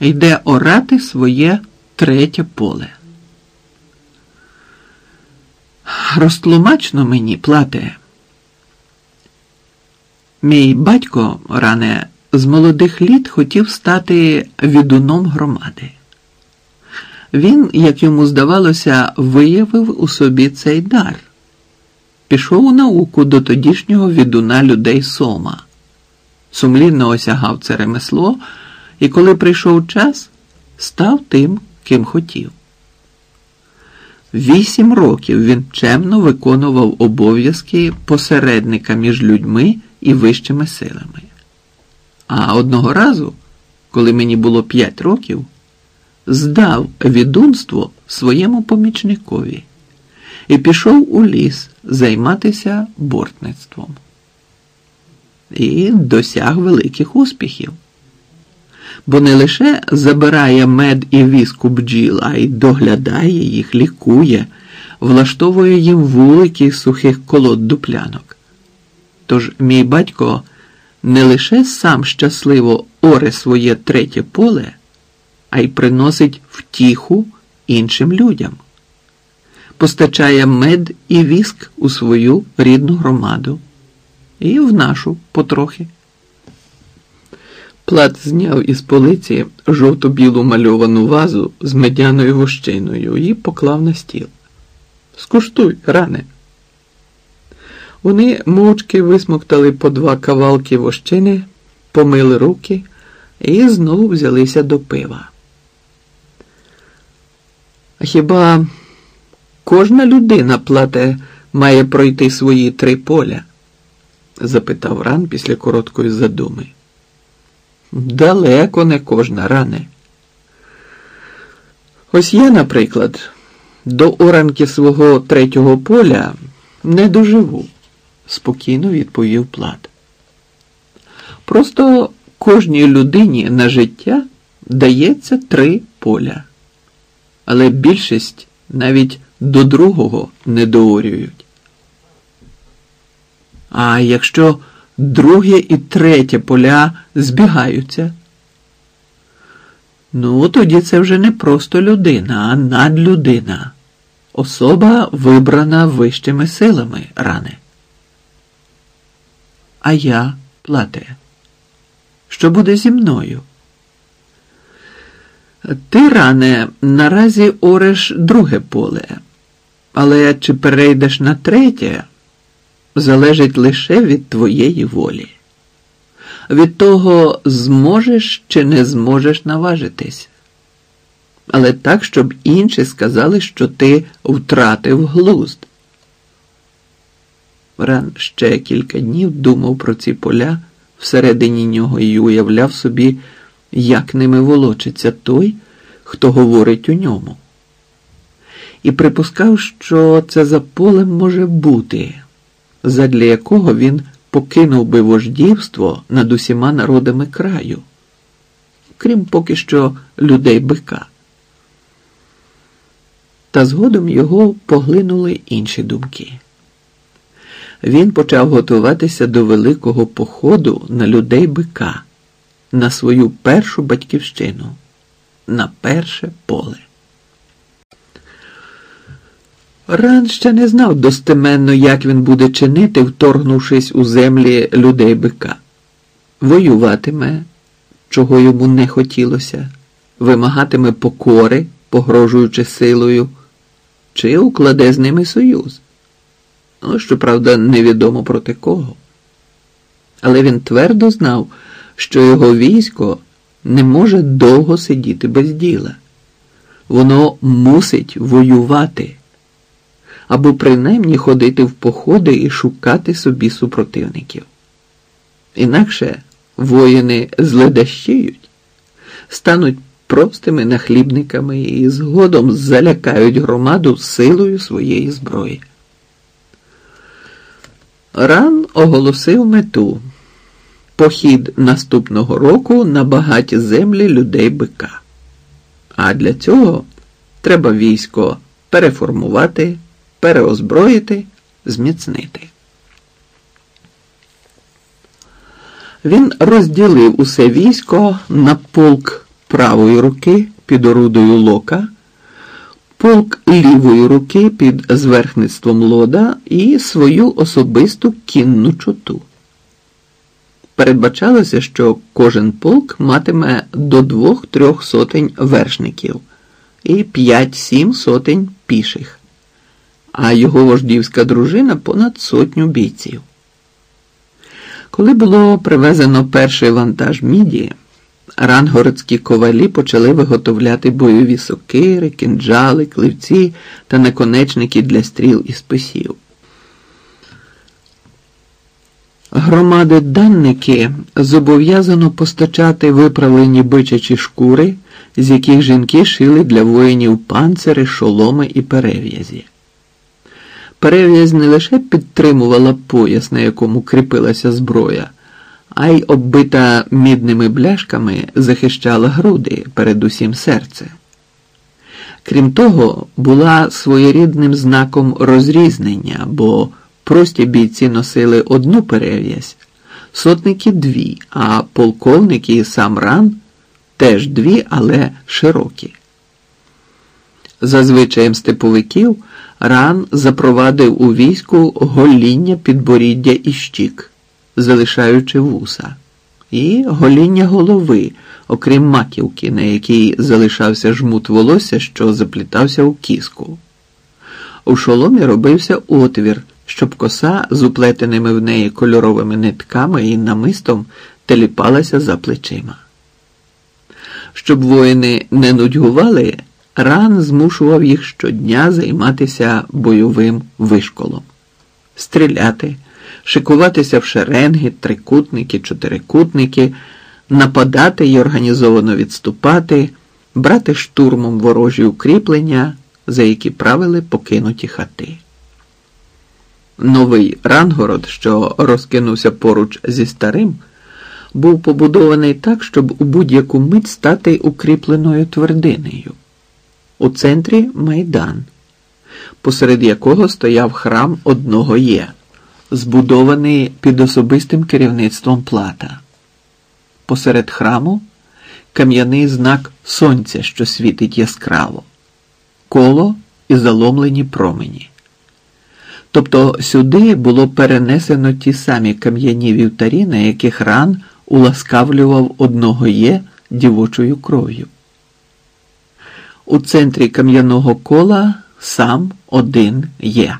йде орати своє третє поле. Розтлумачно мені плате. Мій батько ране з молодих літ хотів стати відуном громади. Він, як йому здавалося, виявив у собі цей дар. Пішов у науку до тодішнього відуна людей Сома, сумлінно осягав це ремесло, і коли прийшов час, став тим, ким хотів. Вісім років він чемно виконував обов'язки посередника між людьми і вищими силами. А одного разу, коли мені було п'ять років, здав відунство своєму помічникові і пішов у ліс займатися бортництвом. І досяг великих успіхів. Бо не лише забирає мед і віску бджіл, а й доглядає їх, лікує, влаштовує їм вулики сухих колод дуплянок. Тож мій батько не лише сам щасливо оре своє третє поле, а й приносить втіху іншим людям, постачає мед і віск у свою рідну громаду і в нашу потрохи. Плат зняв із полиці жовто-білу мальовану вазу з медяною вощиною і поклав на стіл. Скуштуй, ране. Вони мовчки висмоктали по два кавалки вощини, помили руки і знову взялися до пива. Хіба кожна людина плате має пройти свої три поля? запитав ран після короткої задуми. Далеко не кожна ране. Ось я, наприклад, до оранки свого третього поля не доживу, спокійно відповів Плат. Просто кожній людині на життя дається три поля, але більшість навіть до другого не доорюють. А якщо друге і третє поля збігаються. Ну, тоді це вже не просто людина, а надлюдина. Особа вибрана вищими силами рани. А я, плате, що буде зі мною? Ти, ране, наразі ореш друге поле, але чи перейдеш на третє? Залежить лише від твоєї волі, від того, зможеш чи не зможеш наважитись. Але так, щоб інші сказали, що ти втратив глузд. Ран ще кілька днів думав про ці поля всередині нього і уявляв собі, як ними волочиться той, хто говорить у ньому. І припускав, що це за полем може бути задля якого він покинув би вождівство над усіма народами краю, крім поки що людей бика. Та згодом його поглинули інші думки. Він почав готуватися до великого походу на людей бика, на свою першу батьківщину, на перше поле. Ран ще не знав достеменно, як він буде чинити, вторгнувшись у землі людей бика. Воюватиме, чого йому не хотілося, вимагатиме покори, погрожуючи силою, чи укладе з ними союз. Ну, щоправда, невідомо проти кого. Але він твердо знав, що його військо не може довго сидіти без діла. Воно мусить воювати або принаймні ходити в походи і шукати собі супротивників. Інакше воїни зледащіють, стануть простими нахлібниками і згодом залякають громаду силою своєї зброї. Ран оголосив мету похід наступного року на багаті землі людей бика. А для цього треба військо переформувати переозброїти, зміцнити. Він розділив усе військо на полк правої руки під орудою лока, полк лівої руки під зверхництвом лода і свою особисту кінну чоту. Передбачалося, що кожен полк матиме до двох-трьох сотень вершників і п'ять-сім сотень піших, а його вождівська дружина понад сотню бійців. Коли було привезено перший вантаж міді, рангородські ковалі почали виготовляти бойові сокири, кинджали, кливці та наконечники для стріл і списів. Громади данники зобов'язано постачати виправлені бичачі шкури, з яких жінки шили для воїнів панцири, шоломи і перев'язі. Перев'язь не лише підтримувала пояс, на якому кріпилася зброя, а й оббита мідними бляшками захищала груди, передусім серце. Крім того, була своєрідним знаком розрізнення, бо прості бійці носили одну перев'язь, сотники дві, а полковники і сам ран теж дві, але широкі. За звичаєм степовиків ран запровадив у війську гоління підборіддя і щік, залишаючи вуса, і гоління голови, окрім маківки, на якій залишався жмут волосся, що заплітався у кіску. У шоломі робився отвір, щоб коса з уплетеними в неї кольоровими нитками і намистом теліпалася за плечима. Щоб воїни не нудьгували, ран змушував їх щодня займатися бойовим вишколом, стріляти, шикуватися в шеренги, трикутники, чотирикутники, нападати і організовано відступати, брати штурмом ворожі укріплення, за які правили покинуті хати. Новий Рангород, що розкинувся поруч зі старим, був побудований так, щоб у будь-яку мить стати укріпленою твердинею. У центрі майдан, посеред якого стояв храм одного є, збудований під особистим керівництвом плата. Посеред храму кам'яний знак сонця, що світить яскраво, коло і заломлені промені. Тобто сюди було перенесено ті самі кам'яні вівтарі, на яких ран уласкавлював одного є дівочою кров'ю. У центрі кам'яного кола сам один є.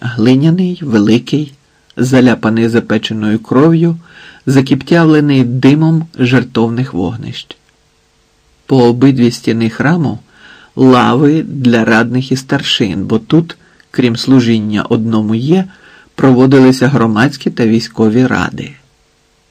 Глиняний, великий, заляпаний запеченою кров'ю, закіптявлений димом жертовних вогнищ. По обидві стіни храму лави для радних і старшин, бо тут, крім служіння одному є, проводилися громадські та військові ради.